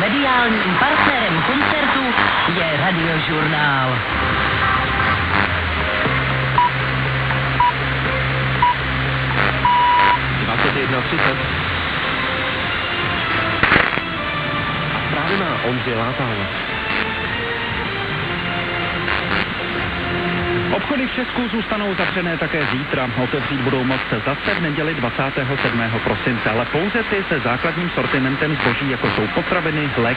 mediálním partnerem koncertu je Radiožurnál. A právě má Ondřej Látal. Obchody v Česku zůstanou zavřené také zítra. Otevřít budou moct zase v neděli 27. prosince, ale pouze ty se základním sortimentem zboží, jako jsou potraviny, léky